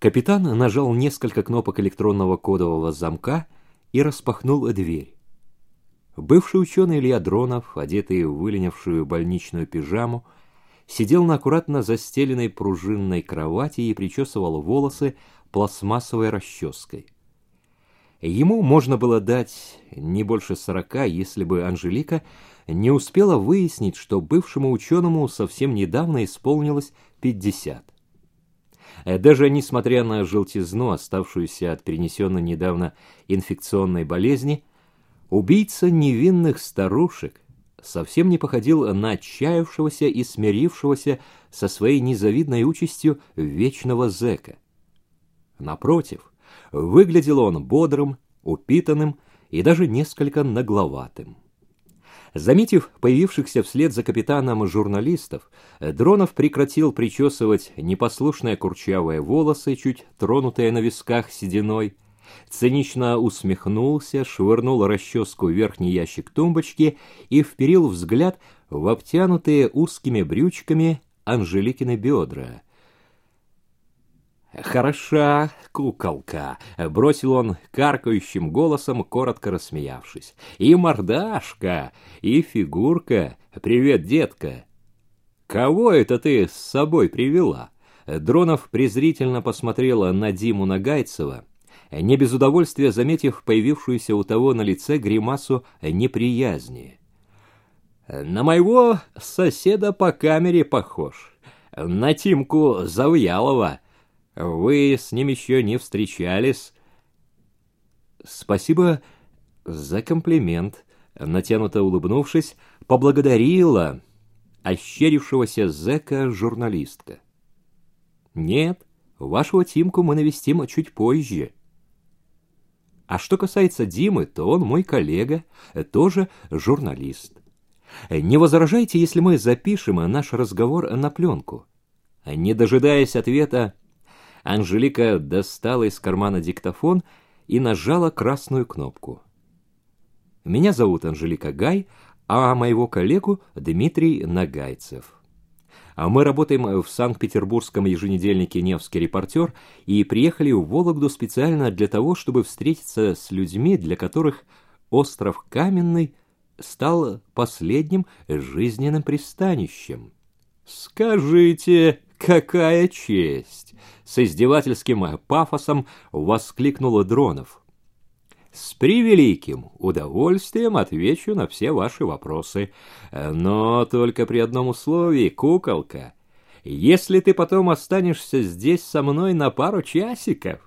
Капитан нажал несколько кнопок электронного кодового замка и распахнул дверь. Бывший ученый Илья Дронов, одетый в выленившую больничную пижаму, сидел на аккуратно застеленной пружинной кровати и причесывал волосы пластмассовой расческой. Ему можно было дать не больше сорока, если бы Анжелика не успела выяснить, что бывшему ученому совсем недавно исполнилось пятьдесят. Э, даже несмотря на желтизну, оставшуюся от перенесенной недавно инфекционной болезни, убийца невинных старушек совсем не походил на отчаявшегося и смирившегося со своей незавидной участью вечного зэка. Напротив, выглядел он бодрым, упитанным и даже несколько нагловатым. Заметив появившихся вслед за капитаном журналистов, Дронов прекратил причесывать непослушные курчавые волосы, чуть тронутые на висках сединой, цинично усмехнулся, швырнул расческу в верхний ящик тумбочки и вперил взгляд в обтянутые узкими брючками Анжеликины бедра — «Хороша куколка!» — бросил он каркающим голосом, коротко рассмеявшись. «И мордашка, и фигурка. Привет, детка!» «Кого это ты с собой привела?» Дронов презрительно посмотрела на Диму Нагайцева, не без удовольствия заметив появившуюся у того на лице гримасу неприязни. «На моего соседа по камере похож, на Тимку Завьялова», вы с ним еще не встречались. Спасибо за комплимент. Натянуто улыбнувшись, поблагодарила ощерившегося зэка журналистка. Нет, вашего Тимку мы навестим чуть позже. А что касается Димы, то он мой коллега, тоже журналист. Не возражайте, если мы запишем наш разговор на пленку. Не дожидаясь ответа, Анжелика достала из кармана диктофон и нажала красную кнопку. «Меня зовут Анжелика Гай, а моего коллегу Дмитрий Нагайцев. А мы работаем в Санкт-Петербургском еженедельнике «Невский репортер» и приехали в Вологду специально для того, чтобы встретиться с людьми, для которых остров Каменный стал последним жизненным пристанищем. «Скажите, какая честь!» с издевательским пафосом воскликнул Дронов. С превеликим удовольствием отвечу на все ваши вопросы, но только при одном условии, куколка. Если ты потом останешься здесь со мной на пару часиков,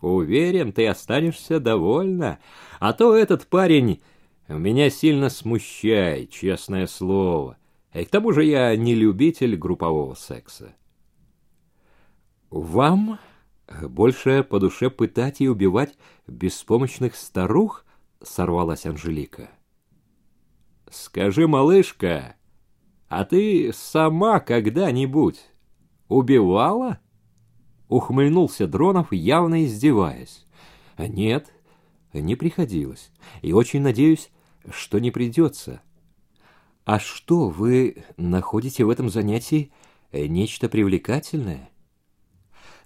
уверен, ты останешься довольна, а то этот парень меня сильно смущает, честное слово. И к тому же я не любитель группового секса. Вам больше по душе пытать и убивать беспомощных старух? Сорвалась Анжелика. Скажи, малышка, а ты сама когда-нибудь убивала? Ухмыльнулся Дронов, явно издеваясь. Нет, не приходилось. И очень надеюсь, что не придется. А что, вы находите в этом занятии нечто привлекательное?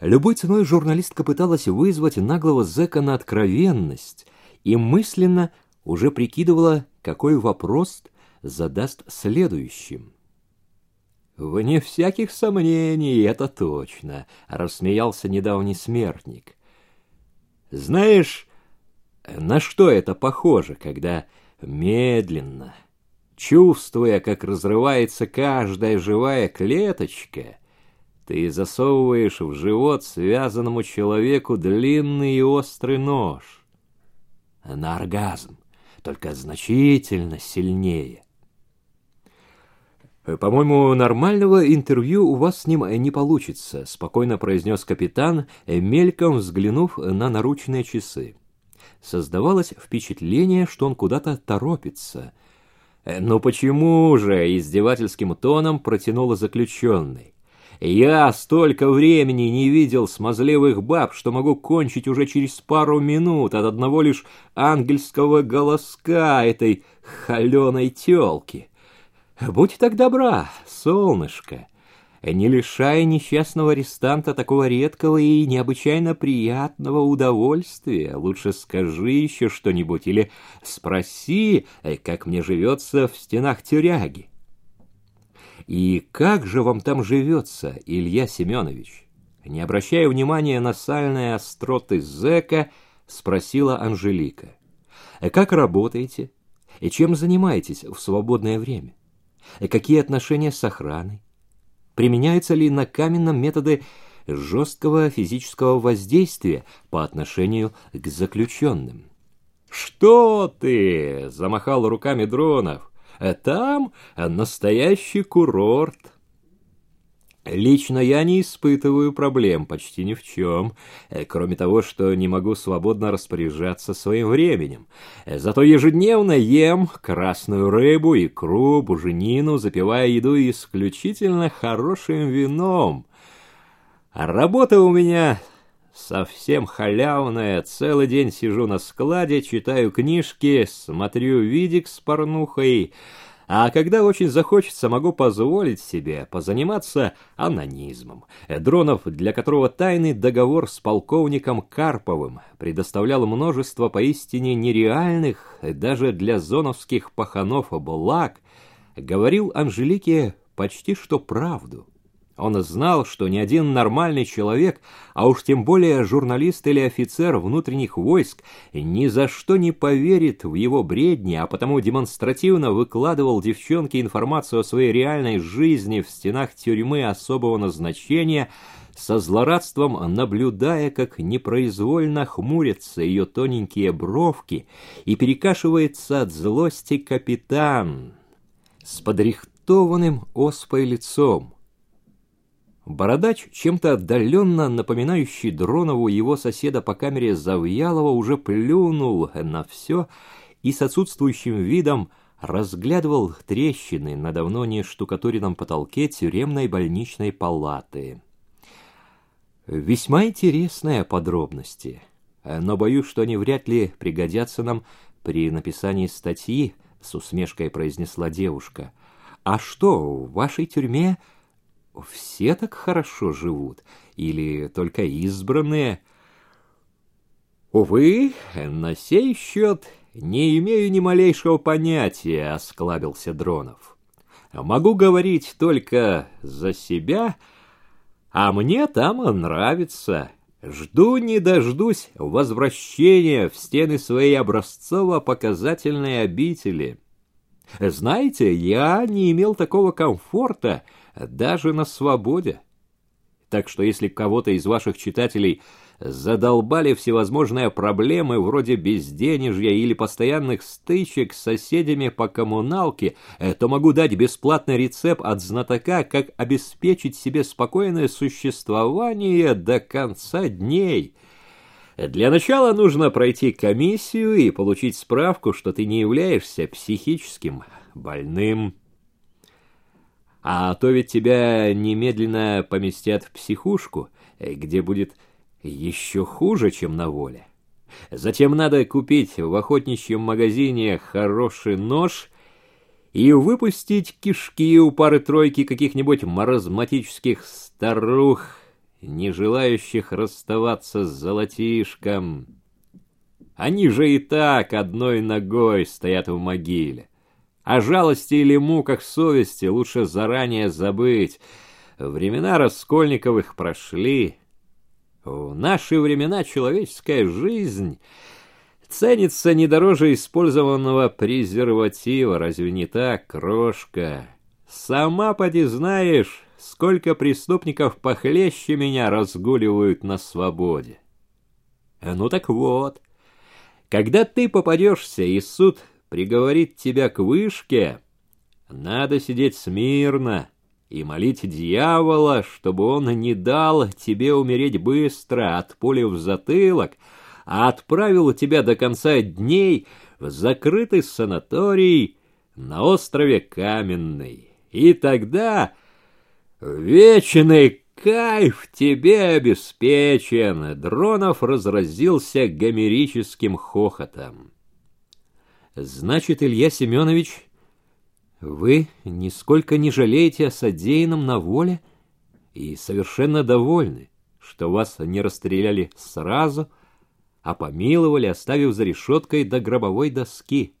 Любой ценой журналистка пыталась вызвать наглого зэка на откровенность и мысленно уже прикидывала, какой вопрос задаст следующим. «Вне всяких сомнений, это точно», — рассмеялся недавний смертник. «Знаешь, на что это похоже, когда медленно, чувствуя, как разрывается каждая живая клеточка, ты засовываешь в живот связанному человеку длинный и острый нож. На оргазм, только значительно сильнее. «По-моему, нормального интервью у вас с ним не получится», — спокойно произнес капитан, мельком взглянув на наручные часы. Создавалось впечатление, что он куда-то торопится. «Ну почему же?» — издевательским тоном протянул заключенный. Я столько времени не видел смазливых баб, что могу кончить уже через пару минут от одного лишь ангельского голоска этой холеной тёлки. Будь так добра, солнышко, не лишая несчастного арестанта такого редкого и необычайно приятного удовольствия. Лучше скажи еще что-нибудь или спроси, как мне живется в стенах тюряги. И как же вам там живется, Илья Семенович? Не обращая внимания на сальные остроты зэка, спросила Анжелика. Как работаете? И чем занимаетесь в свободное время? Какие отношения с охраной? Применяются ли на каменном методы жесткого физического воздействия по отношению к заключенным? «Что ты?» — замахал руками Дронов. «Там настоящий курорт. Лично я не испытываю проблем почти ни в чем, э, кроме того, что не могу свободно распоряжаться своим временем. Э, зато ежедневно ем красную рыбу, икру, буженину, запивая еду исключительно хорошим вином. А работа у меня совсем халявная. Целый день сижу на складе, читаю книжки, смотрю видик с порнухой — а когда очень захочется, могу позволить себе позаниматься анонизмом. Дронов, для которого тайный договор с полковником Карповым предоставлял множество поистине нереальных, даже для зоновских паханов благ, говорил Анжелике почти что правду. Он знал, что ни один нормальный человек, а уж тем более журналист или офицер внутренних войск, ни за что не поверит в его бредни, а потому демонстративно выкладывал девчонке информацию о своей реальной жизни в стенах тюрьмы особого назначения, со злорадством наблюдая, как непроизвольно хмурятся ее тоненькие бровки и перекашивается от злости капитан с подрихтованным оспой лицом. Бородач, чем-то отдаленно напоминающий Дронову его соседа по камере Завьялова, уже плюнул на все и с отсутствующим видом разглядывал трещины на давно не штукатуренном потолке тюремной больничной палаты. Весьма интересные подробности, но боюсь, что они вряд ли пригодятся нам при написании статьи, с усмешкой произнесла девушка. А что, в вашей тюрьме все так хорошо живут? Или только избранные? Увы, на сей счет не имею ни малейшего понятия, осклабился Дронов. Могу говорить только за себя, а мне там нравится. Жду не дождусь возвращения в стены своей образцово-показательной обители. Знаете, я не имел такого комфорта, даже на свободе. Так что если кого-то из ваших читателей задолбали всевозможные проблемы вроде безденежья или постоянных стычек с соседями по коммуналке, э, то могу дать бесплатный рецепт от знатока, как обеспечить себе спокойное существование до конца дней. Для начала нужно пройти комиссию и получить справку, что ты не являешься психическим больным. А то ведь тебя немедленно поместят в психушку, где будет еще хуже, чем на воле. Затем надо купить в охотничьем магазине хороший нож и выпустить кишки у пары-тройки каких-нибудь маразматических старух, не желающих расставаться с золотишком. Они же и так одной ногой стоят в могиле. О жалости или муках совести лучше заранее забыть. Времена Раскольниковых прошли. В наши времена человеческая жизнь ценится не дороже использованного презерватива. Разве не так, крошка? Сама поди знаешь, сколько преступников похлеще меня разгуливают на свободе. Ну так вот, когда ты попадешься, и суд приговорит тебя к вышке, надо сидеть смирно и молить дьявола, чтобы он не дал тебе умереть быстро от пули в затылок, а отправил тебя до конца дней в закрытый санаторий на острове Каменный. И тогда вечный кайф тебе обеспечен. Дронов разразился гомерическим хохотом. Значит, Илья Семенович, вы нисколько не жалеете о содеянном на воле? и совершенно довольны, что вас не расстреляли сразу, а помиловали, оставив за решеткой до гробовой доски.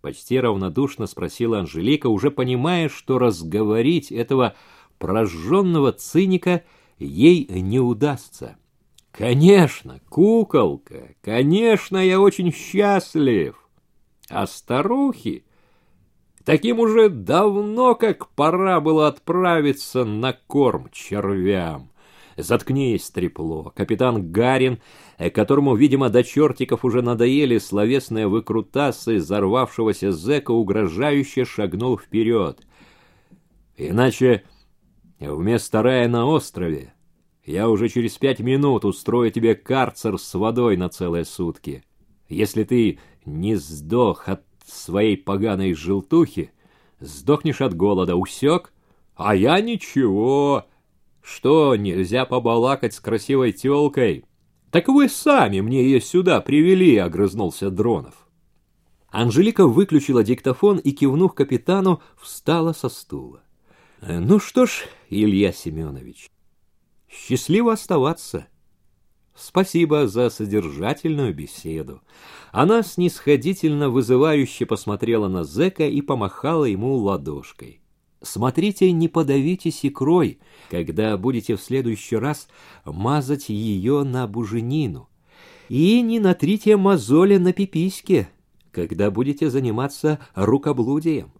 Почти равнодушно спросила Анжелика, уже понимая, что разговорить этого прожженного циника ей не удастся. «Конечно, куколка, конечно, я очень счастлив. А старухи...» Таким уже давно как пора было отправиться на корм червям. Заткнись, трепло. Капитан Гарин, которому, видимо, до чертиков уже надоели словесные выкрутасы взорвавшегося зэка, угрожающе шагнул вперед. Иначе вместо рая на острове я уже через пять минут устрою тебе карцер с водой на целые сутки. Если ты не сдох от своей поганой желтухи, сдохнешь от голода, усек? А я ничего. Что, нельзя побалакать с красивой тёлкой? Так вы сами мне ее сюда привели, огрызнулся Дронов. Анжелика выключила диктофон и, кивнув капитану, встала со стула. Ну что ж, Илья Семенович, счастливо оставаться. Спасибо за содержательную беседу. Она снисходительно вызывающе посмотрела на зэка и помахала ему ладошкой. Смотрите, не подавитесь икрой, когда будете в следующий раз мазать ее на буженину. И не натрите мозоли на пипиське, когда будете заниматься рукоблудием.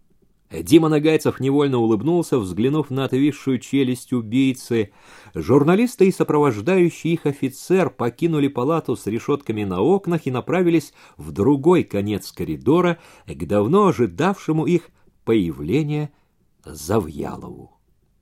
Дима Нагайцев невольно улыбнулся, взглянув на отвисшую челюсть убийцы. Журналисты и сопровождающий их офицер покинули палату с решетками на окнах и направились в другой конец коридора к давно ожидавшему их появления Завьялову.